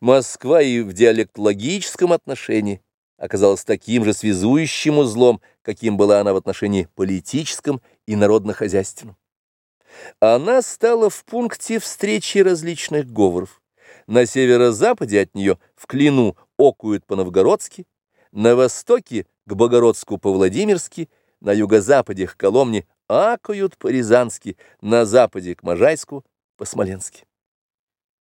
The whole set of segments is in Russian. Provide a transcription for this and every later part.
Москва и в диалектологическом отношении оказалась таким же связующим узлом, каким была она в отношении политическом и народно-хозяйственном. Она стала в пункте встречи различных говоров. На северо-западе от нее в Клину окуют по-новгородски, на востоке к Богородску по-владимирски, на юго-западе к Коломне акают по-рязански, на западе к Можайску по-смоленски.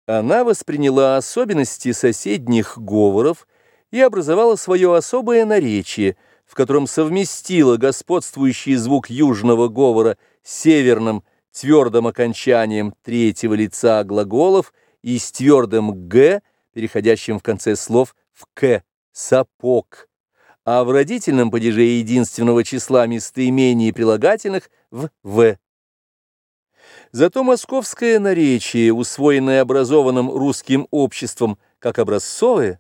Она восприняла особенности соседних говоров и образовала свое особое наречие, в котором совместила господствующий звук южного говора с северным твердым окончанием третьего лица глаголов и с твердым «г», переходящим в конце слов в «к» — «сапог», а в родительном падеже единственного числа местоимений прилагательных в «в». Зато московское наречие, усвоенное образованным русским обществом как образцовое,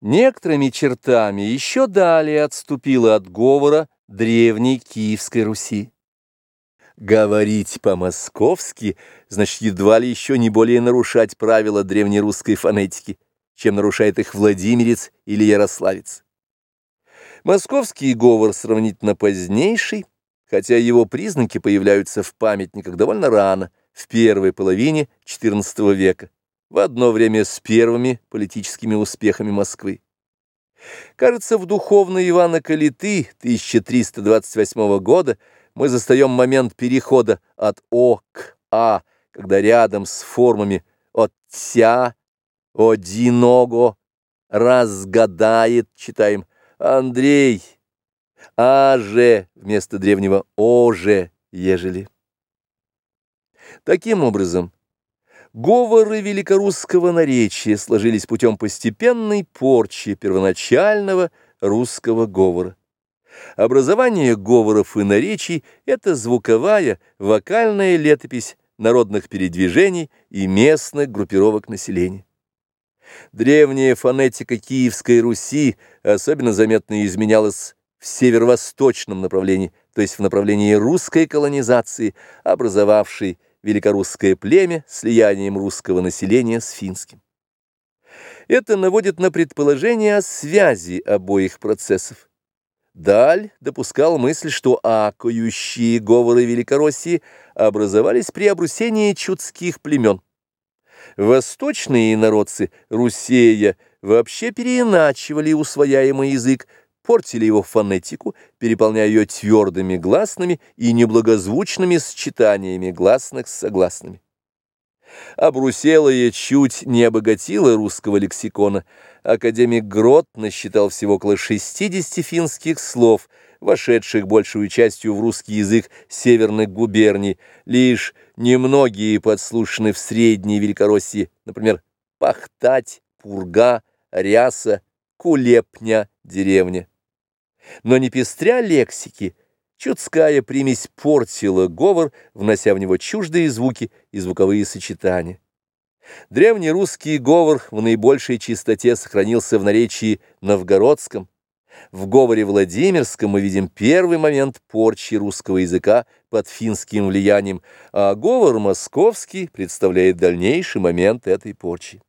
некоторыми чертами еще далее отступило от говора древней Киевской Руси. Говорить по-московски значит едва ли еще не более нарушать правила древнерусской фонетики, чем нарушает их владимирец или ярославец. Московский говор сравнительно позднейший, хотя его признаки появляются в памятниках довольно рано, в первой половине XIV века, в одно время с первыми политическими успехами Москвы. Кажется, в духовной Ивана Калиты 1328 года мы застаем момент перехода от О к А, когда рядом с формами от «тя», «одиного», «разгадает», читаем «Андрей», «аже» вместо древнего «оже», «ежели». Таким образом, говоры великорусского наречия сложились путем постепенной порчи первоначального русского говора. Образование говоров и наречий – это звуковая, вокальная летопись народных передвижений и местных группировок населения. Древняя фонетика Киевской Руси особенно заметно изменялась в северо-восточном направлении, то есть в направлении русской колонизации, образовавшей великорусское племя слиянием русского населения с финским. Это наводит на предположение о связи обоих процессов. Даль допускал мысль, что акающие говоры Великороссии образовались при обрусении чудских племен. Восточные народцы Русея вообще переиначивали усвояемый язык, портили его фонетику, переполняя ее твердыми гласными и неблагозвучными сочетаниями гласных с согласными. Обруселая чуть не обогатила русского лексикона. Академик Грот насчитал всего около 60 финских слов, вошедших большую частью в русский язык северных губерний. Лишь немногие подслушаны в Средней Великороссии, например, «пахтать», «пурга», «ряса», «кулепня», «деревня». Но не пестря лексики – Чудская примесь портила говор, внося в него чуждые звуки и звуковые сочетания. Древний русский говор в наибольшей чистоте сохранился в наречии новгородском. В говоре Владимирском мы видим первый момент порчи русского языка под финским влиянием, а говор московский представляет дальнейший момент этой порчи.